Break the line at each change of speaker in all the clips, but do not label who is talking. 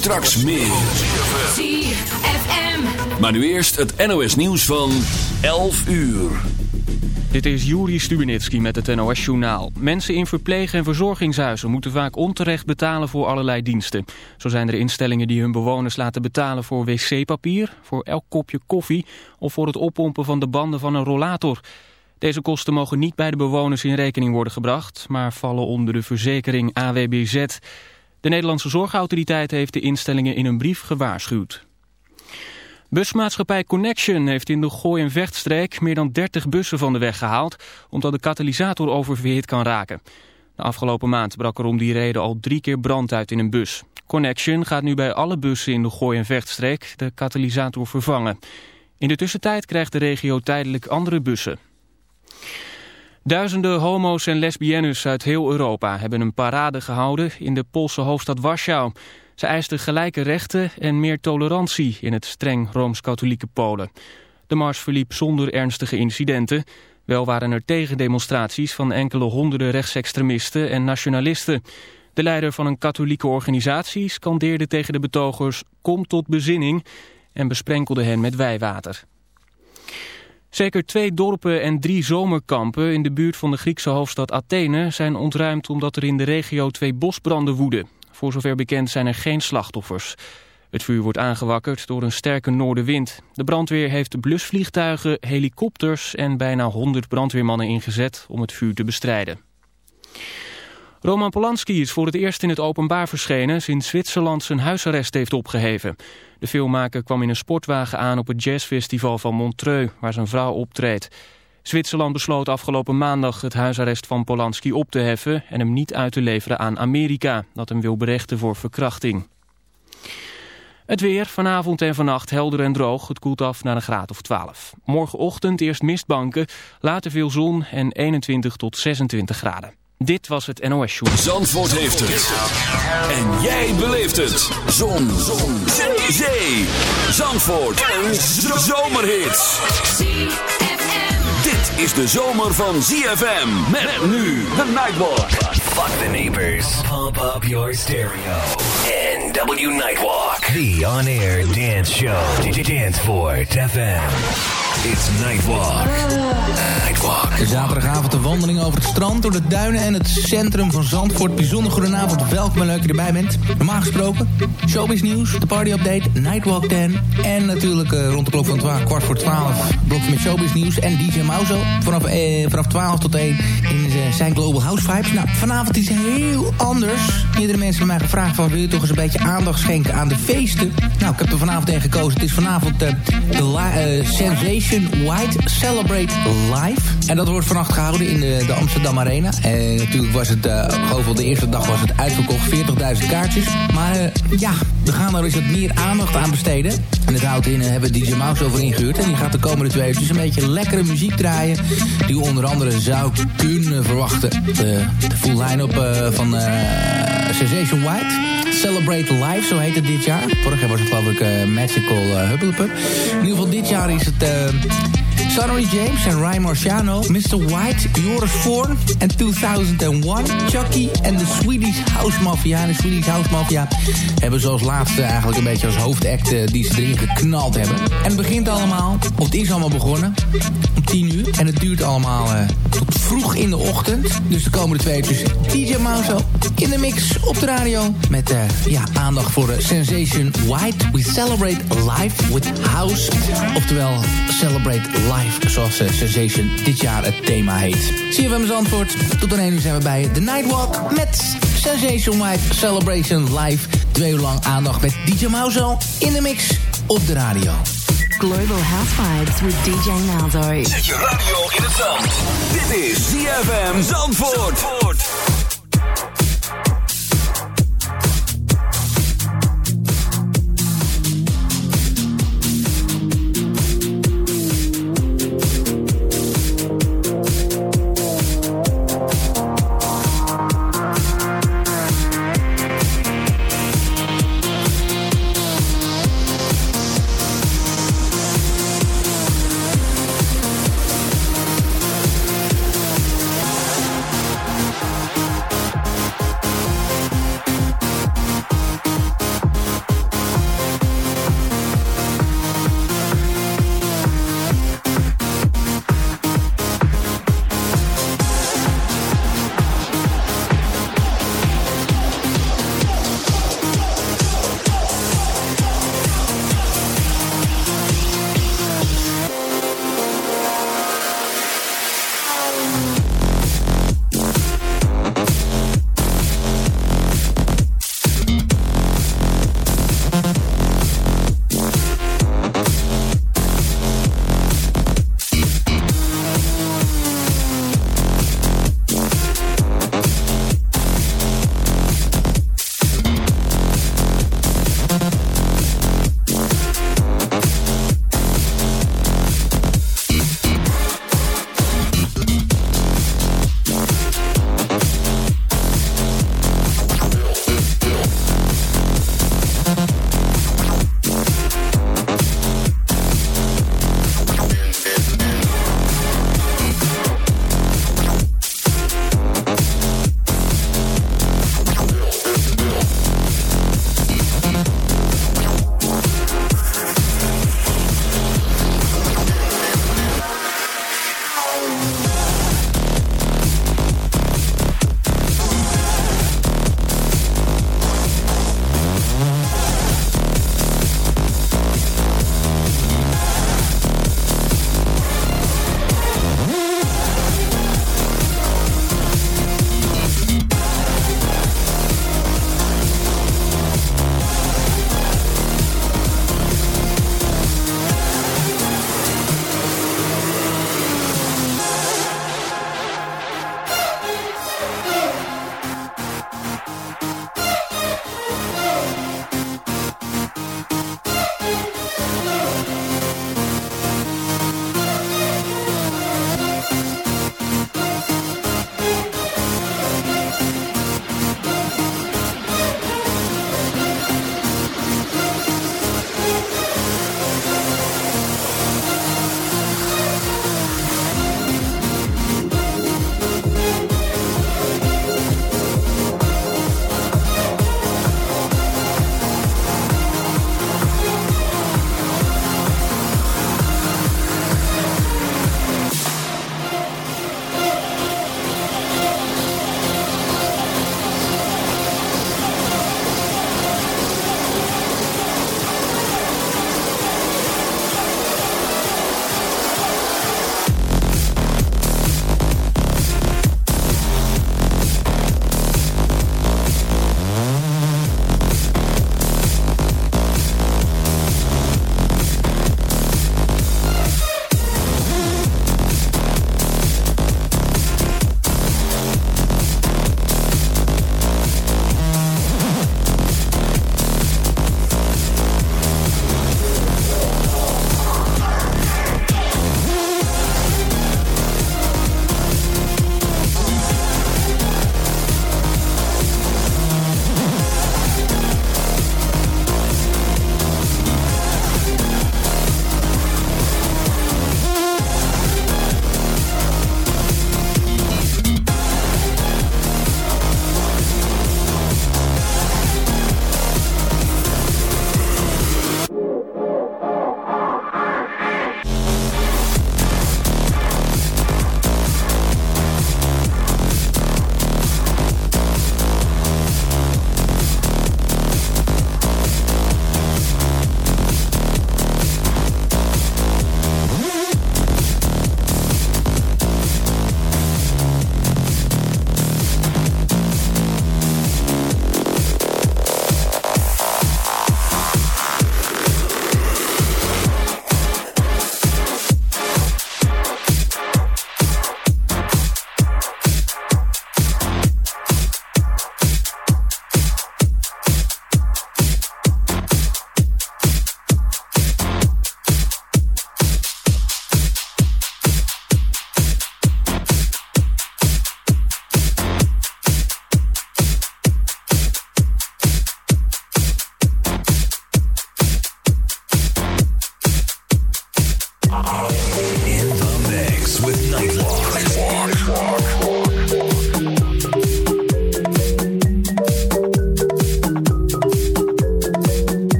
Straks meer.
ZFM.
Maar nu eerst het NOS nieuws van 11 uur.
Dit is Juri Stubenitski met het NOS-journaal. Mensen in verpleeg- en verzorgingshuizen moeten vaak onterecht betalen voor allerlei diensten. Zo zijn er instellingen die hun bewoners laten betalen voor wc-papier, voor elk kopje koffie of voor het oppompen van de banden van een rollator. Deze kosten mogen niet bij de bewoners in rekening worden gebracht, maar vallen onder de verzekering AWBZ. De Nederlandse Zorgautoriteit heeft de instellingen in een brief gewaarschuwd. Busmaatschappij Connection heeft in de Gooi- en Vechtstreek meer dan 30 bussen van de weg gehaald, omdat de katalysator oververhit kan raken. De afgelopen maand brak er om die reden al drie keer brand uit in een bus. Connection gaat nu bij alle bussen in de Gooi- en Vechtstreek de katalysator vervangen. In de tussentijd krijgt de regio tijdelijk andere bussen. Duizenden homo's en lesbiennes uit heel Europa hebben een parade gehouden in de Poolse hoofdstad Warschau. Ze eisten gelijke rechten en meer tolerantie in het streng Rooms-Katholieke Polen. De mars verliep zonder ernstige incidenten. Wel waren er tegendemonstraties van enkele honderden rechtsextremisten en nationalisten. De leider van een katholieke organisatie scandeerde tegen de betogers kom tot bezinning en besprenkelde hen met wijwater. Zeker twee dorpen en drie zomerkampen in de buurt van de Griekse hoofdstad Athene zijn ontruimd omdat er in de regio twee bosbranden woeden. Voor zover bekend zijn er geen slachtoffers. Het vuur wordt aangewakkerd door een sterke noordenwind. De brandweer heeft blusvliegtuigen, helikopters en bijna 100 brandweermannen ingezet om het vuur te bestrijden. Roman Polanski is voor het eerst in het openbaar verschenen sinds Zwitserland zijn huisarrest heeft opgeheven. De filmmaker kwam in een sportwagen aan op het jazzfestival van Montreux, waar zijn vrouw optreedt. Zwitserland besloot afgelopen maandag het huisarrest van Polanski op te heffen en hem niet uit te leveren aan Amerika, dat hem wil berechten voor verkrachting. Het weer, vanavond en vannacht helder en droog. Het koelt af naar een graad of 12. Morgenochtend eerst mistbanken, later veel zon en 21 tot 26 graden. Dit was het NOS Show.
Zandvoort heeft het. En jij beleeft het. Zon. Zon. Zee. Zee. Zandvoort. Een zomerhit. Dit is de zomer van ZFM. Met nu de Nightwalk.
Fuck the neighbors. Pump up your stereo. NW Nightwalk. The on-air dance show. Danceport FM. It's Nightwalk. Nightwalk.
Zaterdagavond een wandeling over het strand, door de duinen en het centrum van Zandvoort. Bijzonder goedenavond, welkom en leuk je erbij bent. Normaal gesproken, showbiz nieuws, de party update, Nightwalk 10. En natuurlijk uh, rond de klok van 12, kwart voor 12, blokje met showbiz nieuws en DJ Mauzo. Vanaf, eh, vanaf 12 tot 1 in uh, zijn Global House Vibes. Nou, vanavond is heel anders. Meerdere mensen hebben mij gevraagd van, wil je toch eens een beetje aandacht schenken aan de feesten? Nou, ik heb er vanavond een gekozen. Het is vanavond uh, de Sensation White Celebrate Live. En dat wordt vannacht gehouden in de, de Amsterdam Arena. En natuurlijk was het, uh, de eerste dag was het uitverkocht, 40.000 kaartjes. Maar uh, ja, we gaan er eens wat meer aandacht aan besteden. En het houdt in, hebben we DJ Mouse over ingehuurd. En die gaat de komende twee uur een beetje lekkere muziek draaien. Die onder andere zou kunnen verwachten. De, de full line-up van Sensation White. Celebrate Live, zo heet het dit jaar. Vorig jaar was het geloof ik Magical uh. In ieder geval dit jaar is het... Thank you. Sonny James en Ryan Marciano, Mr. White, Joris Voorn en 2001, Chucky en de Swedish House Mafia. En de Swedish House Mafia hebben zoals laatste eigenlijk een beetje als hoofdact uh, die ze erin geknald hebben. En het begint allemaal, of het is allemaal begonnen, om 10 uur. En het duurt allemaal uh, tot vroeg in de ochtend. Dus de komende twee uur DJ Mauso in de mix op de radio. Met uh, ja, aandacht voor Sensation White. We celebrate life with house. Oftewel, celebrate life zoals uh, Sensation dit jaar het thema heet. Zie je hem eens antwoord. Tot dan 1 uur zijn we bij The Nightwalk met Sensation White Celebration Live. Twee uur lang aandacht met DJ Mauzo in de mix op de radio.
Global House Vibes with DJ Malzo.
Zet je radio in het zand. Dit is ZFM Zandvoort. Zandvoort.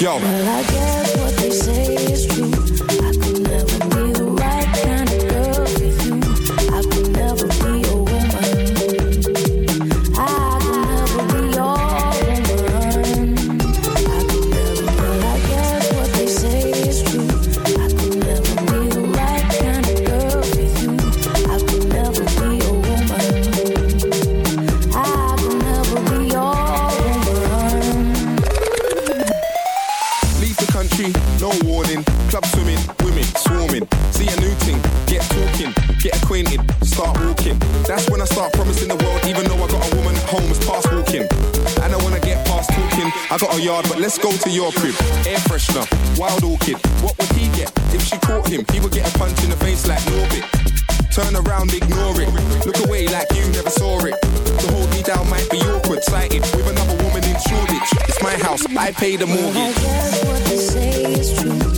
Ja. yard, but let's go to your crib. Air freshener, wild orchid. What would he get if she caught him? He would get a punch in the face like Norbit. Turn around, ignore it. Look away like you never saw it. To hold me down might be awkward, sighted with another woman in Shoreditch. It's my house, I pay the mortgage.
I guess what they say is true.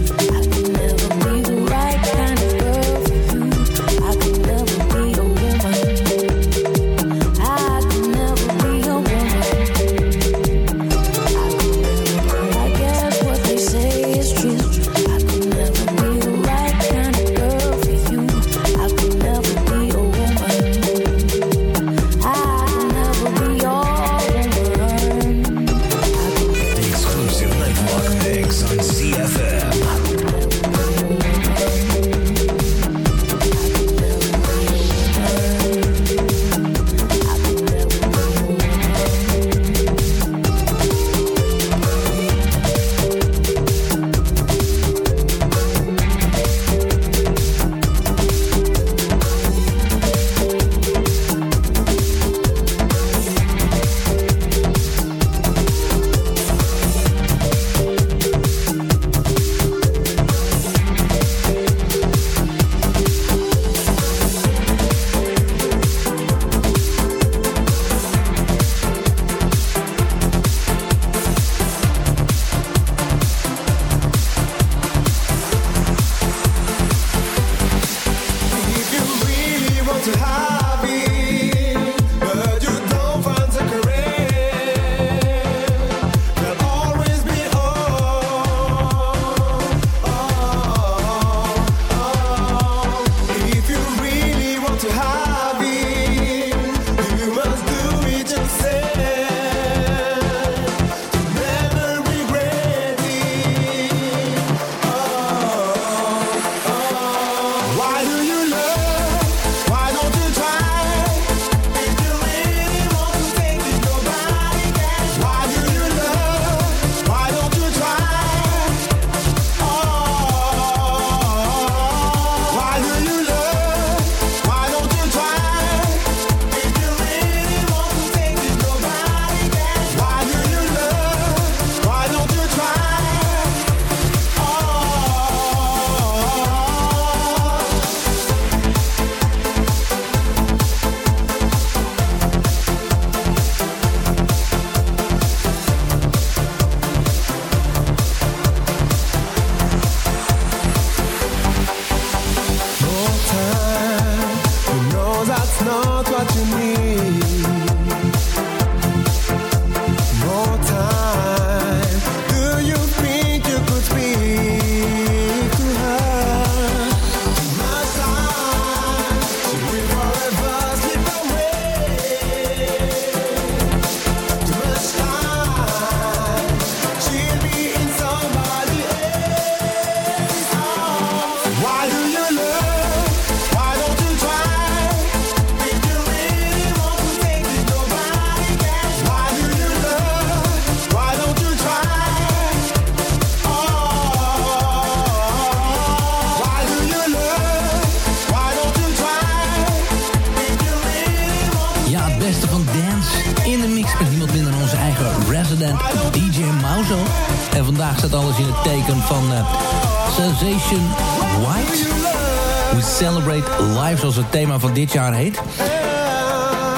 Zoals het thema van dit jaar heet.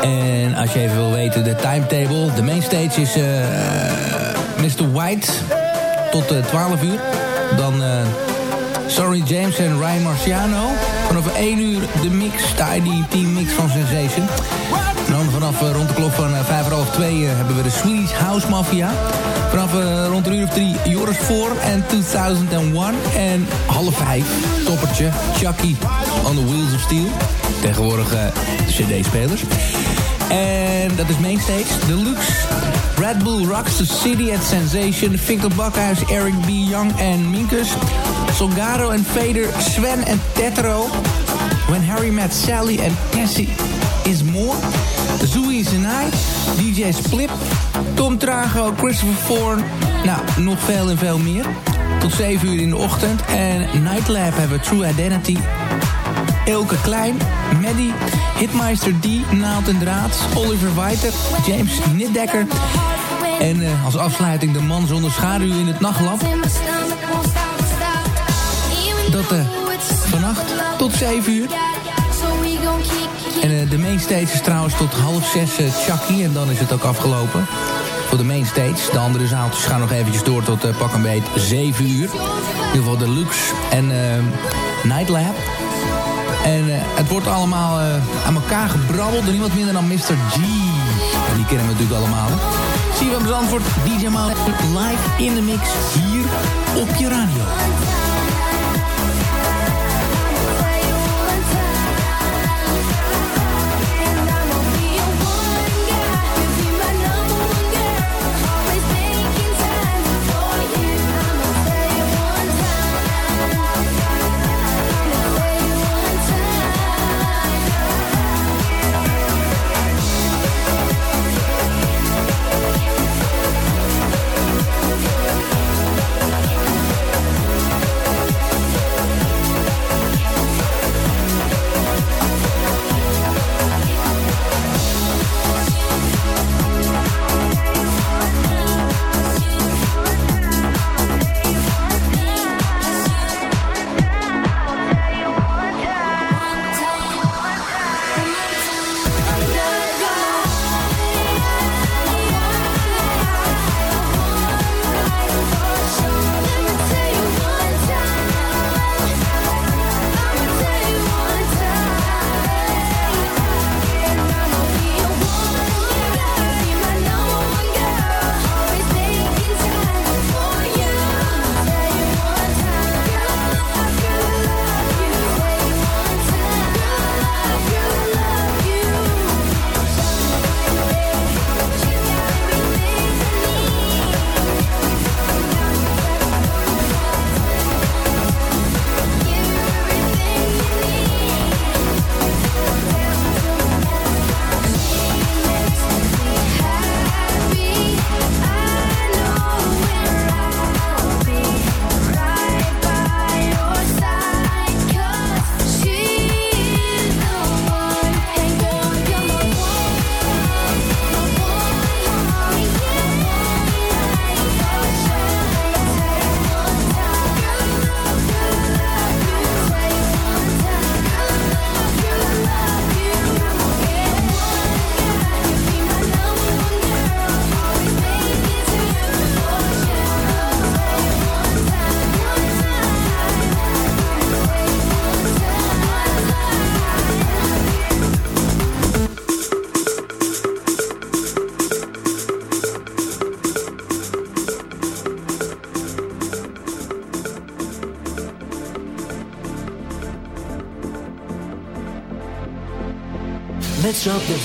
En als je even wil weten, de timetable. De mainstage is uh, Mr. White tot uh, 12 uur. Dan uh, Sorry James en Ryan Marciano. Vanaf 1 uur de mix, de ID mix van Sensation. En vanaf uh, rond de klok van uh, 5 voor half 2 uh, hebben we de Swedish House Mafia. Vanaf rond een uur of 3 Joris 4 en 2001. En half 5 toppertje Chucky on the Wheels of Steel. Tegenwoordig cd-spelers. En dat is Mainstage, Deluxe. Red Bull Rocks the City at Sensation. Victor Bakhuis, Eric B. Young en Minkus. Songaro en Fader, Sven en Tetro. When Harry Met Sally en Cassie is More. Zoe Zenai, DJ Splip, Tom Trago, Christopher Foreign. Nou, nog veel en veel meer. Tot 7 uur in de ochtend. En Nightlab hebben True Identity. Elke Klein, Maddie, Hitmeister D, Naald en Draad, Oliver Weiter, James Niddekker. En uh, als afsluiting de man zonder schaduw in het nachtlab. Dat uh, vannacht tot 7 uur. En uh, de mainstage is trouwens tot half 6 uh, Chucky. En dan is het ook afgelopen. Voor de mainstage. De andere zaaltjes gaan nog eventjes door tot uh, pak een beet 7 uur. In ieder geval de Lux en Nightlab. En het wordt allemaal aan elkaar gebrabbeld door niemand minder dan Mr. G. En die kennen we natuurlijk allemaal. Zie je hem Zandvoort, DJ Mal live in de mix hier op je radio.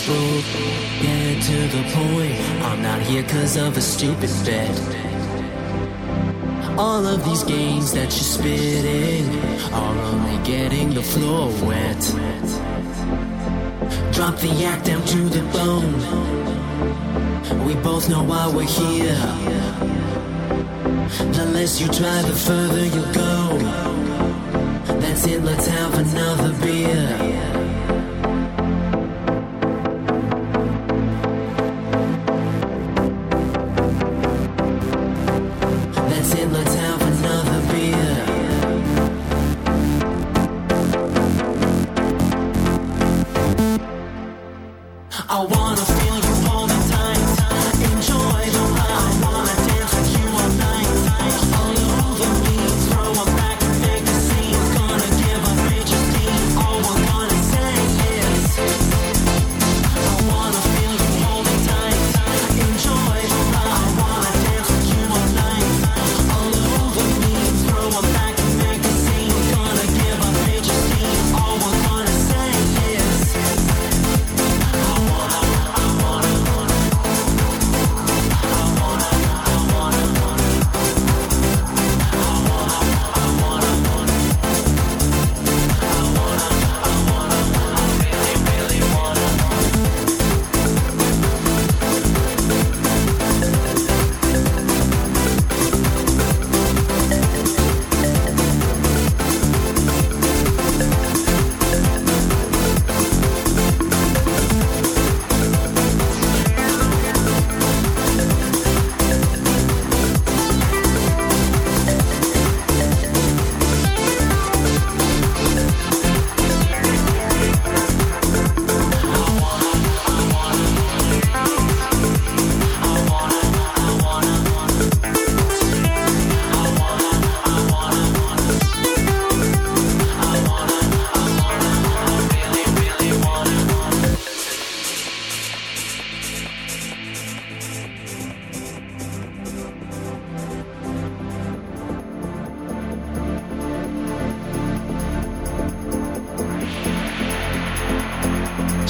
Book, get to the point. I'm not here cause of a stupid bet. All of these games that you're spitting are only getting the floor wet. Drop the act down to the bone. We both know why we're here. The less you try, the further you go. That's it, let's have another beer.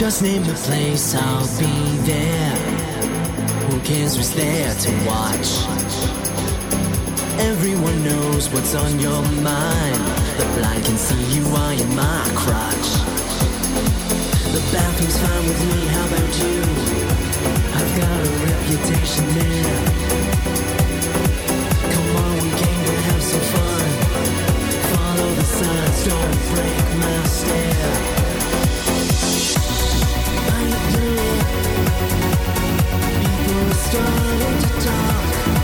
Just name the place, I'll be there. Who cares who's there to watch? Everyone knows what's on your mind. The blind can see you are in my crotch. The bathroom's fine with me, how about you? I've got a reputation there. Come on, we came to have some fun. Follow the signs, don't break my stare. Starting to talk.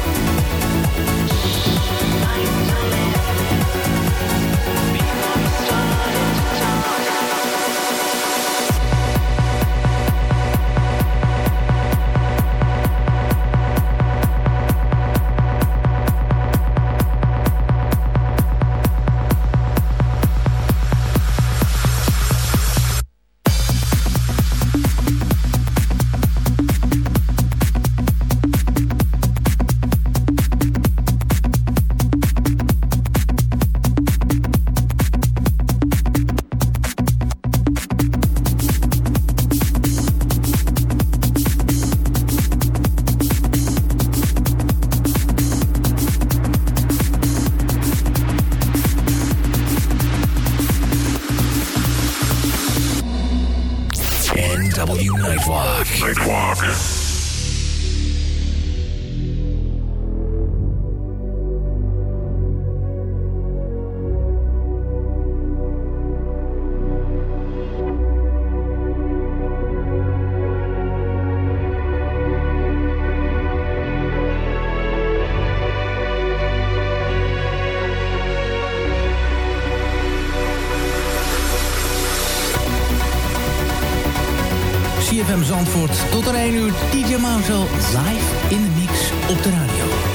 Zandvoort tot er 1 uur. DJ Mauzo live in de mix op de radio.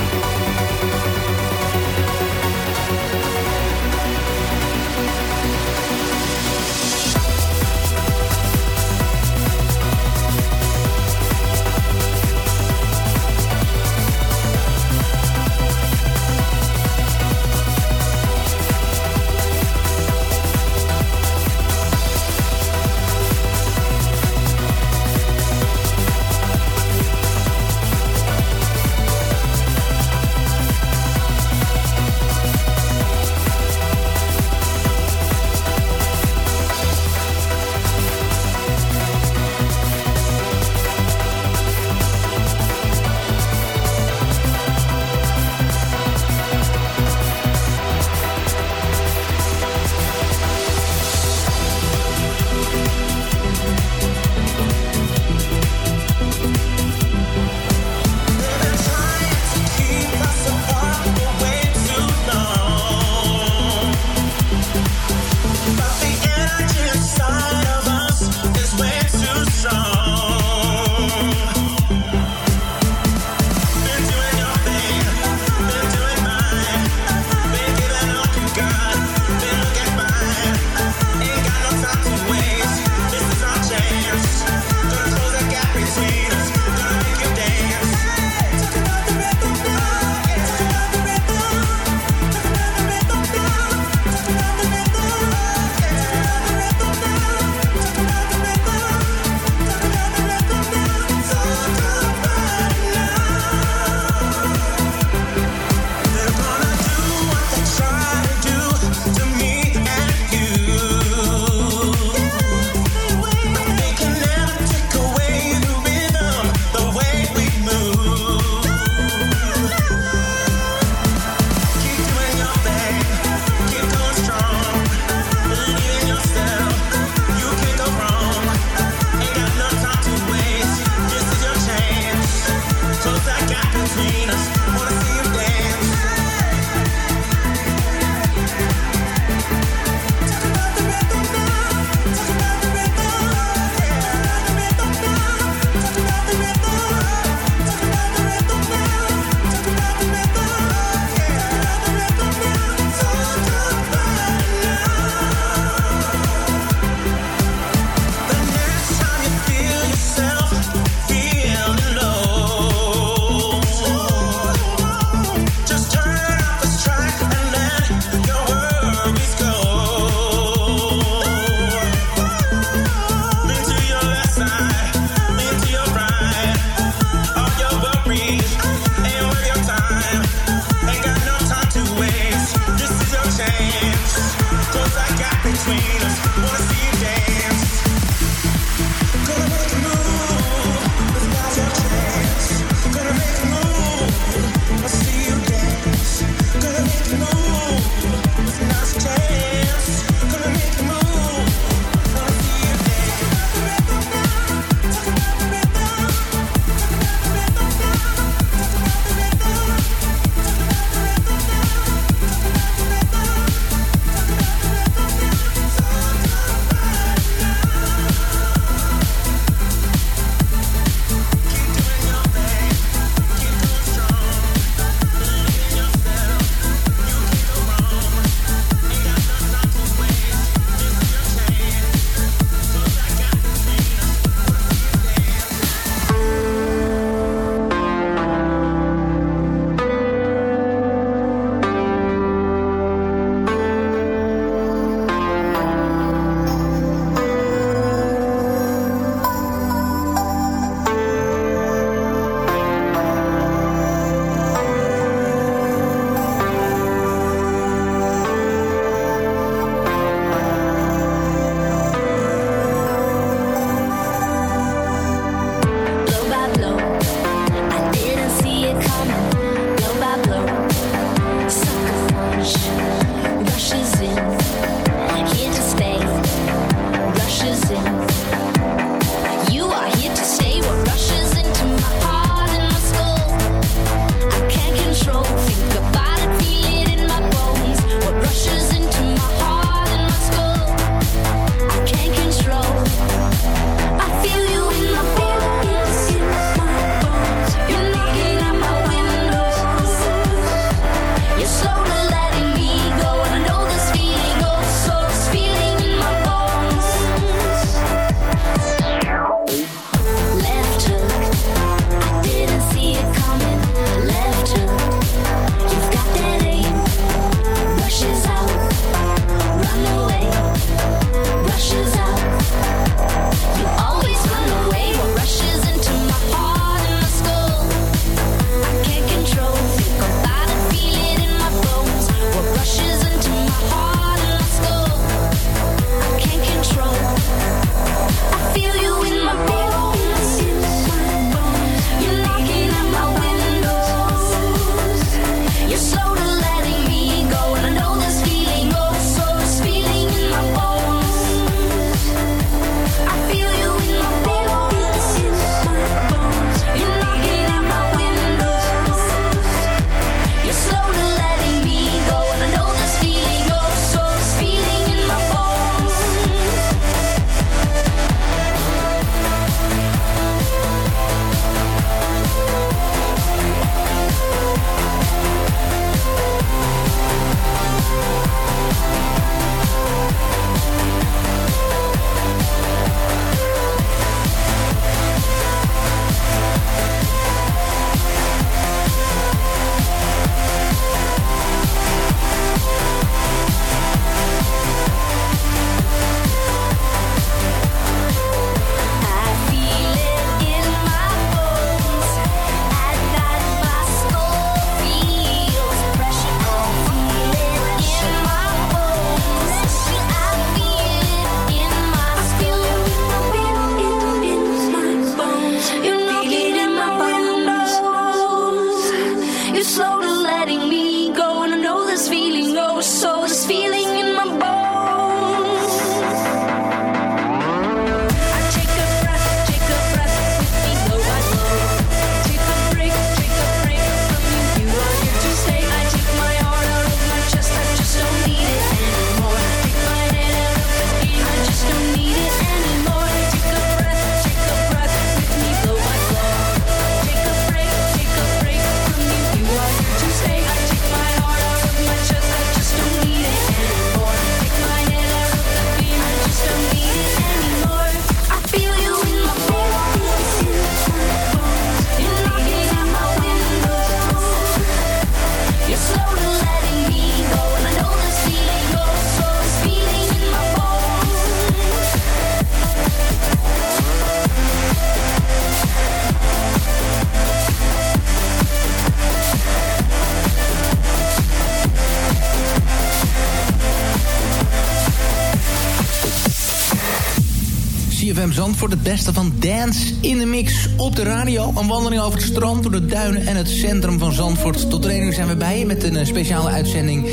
Het beste van dance in de mix op de radio. Een wandeling over het strand, door de duinen en het centrum van Zandvoort. Tot de uur zijn we bij je met een eh, speciale uitzending...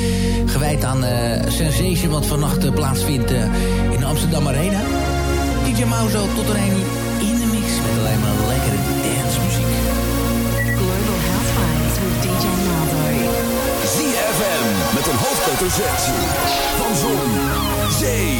gewijd aan eh, Sensation, wat vannacht eh, plaatsvindt in de Amsterdam Arena. DJ Mauzo tot de uur in de mix met alleen maar lekkere dancemuziek.
Global House Vibes with DJ Malzo.
ZFM met een hoofdletter Z. Van Zon, Zee,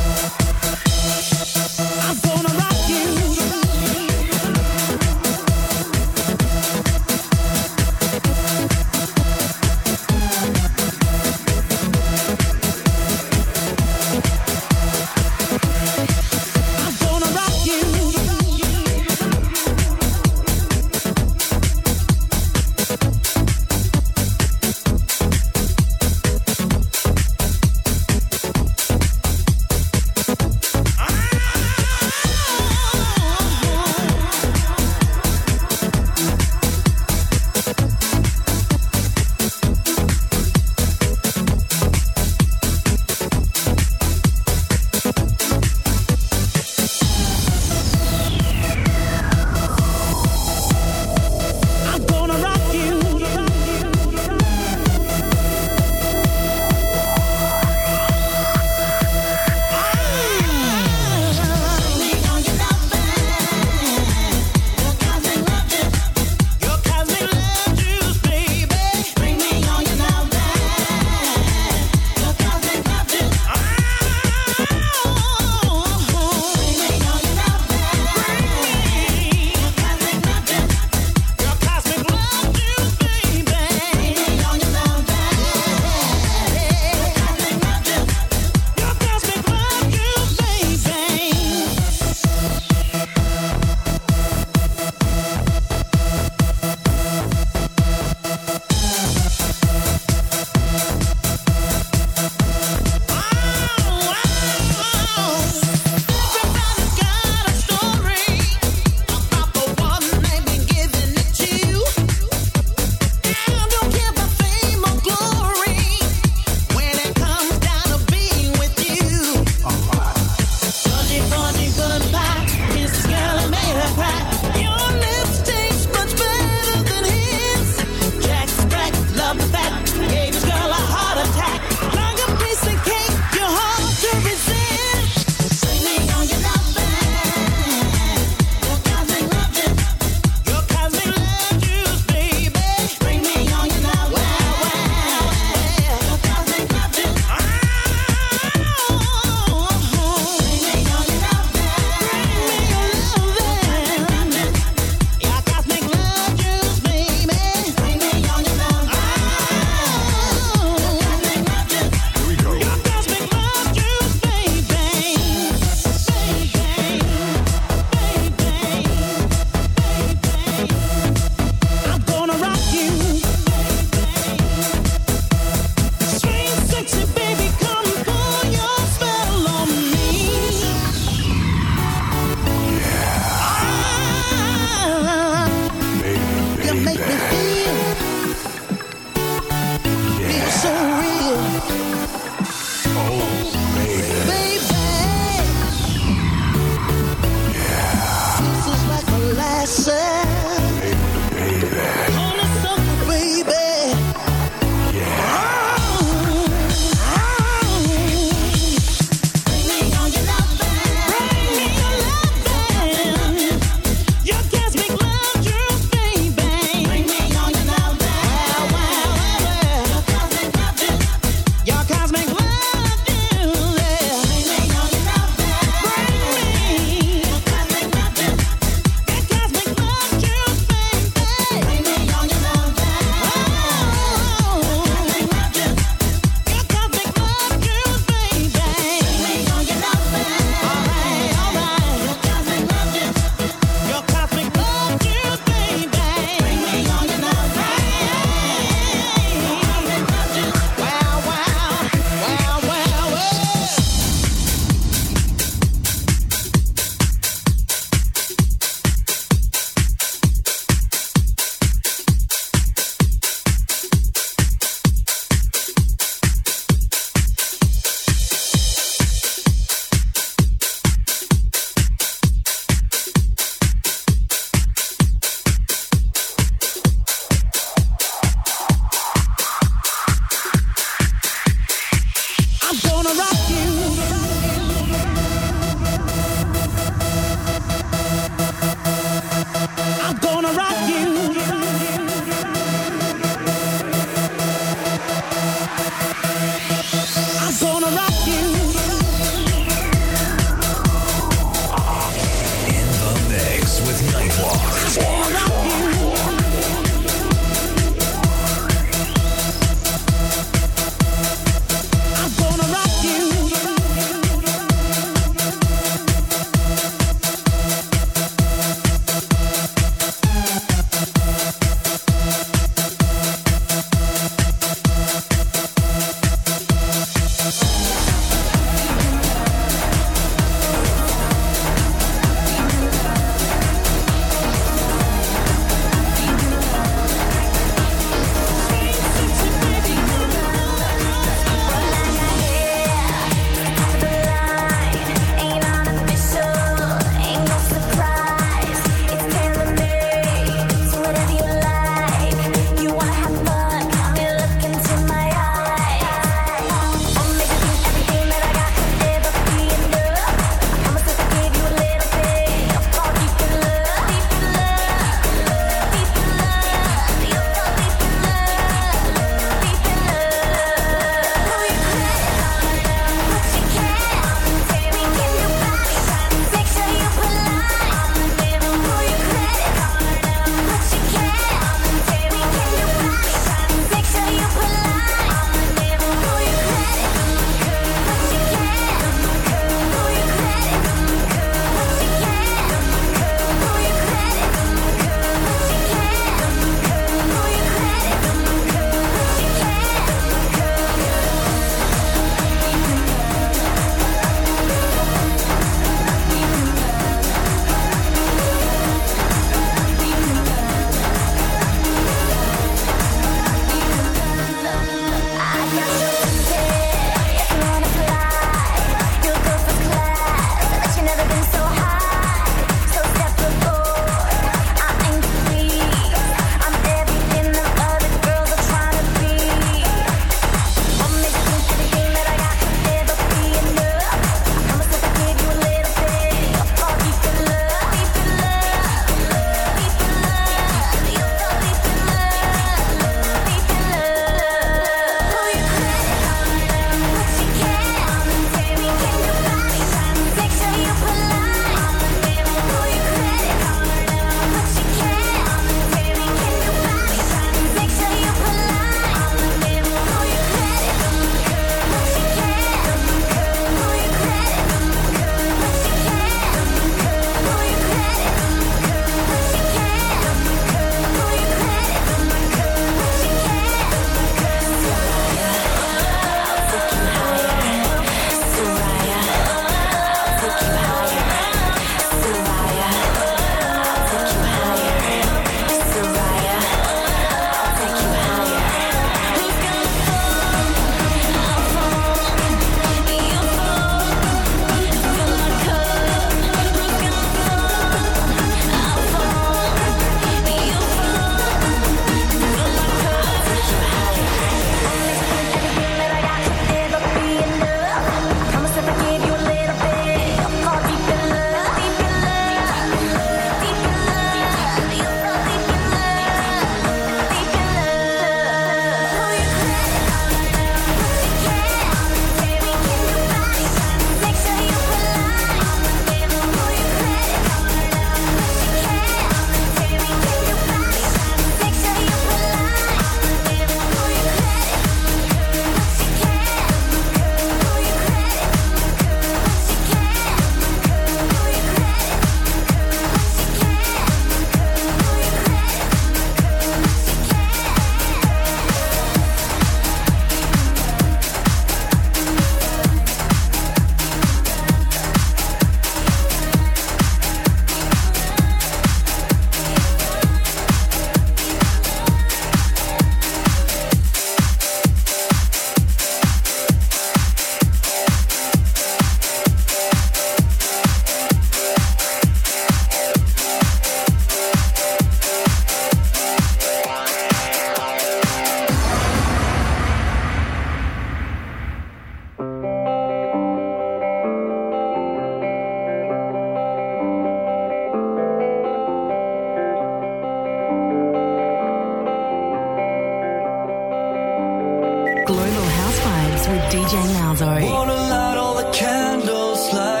candles light.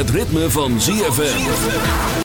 Het ritme van ZFM.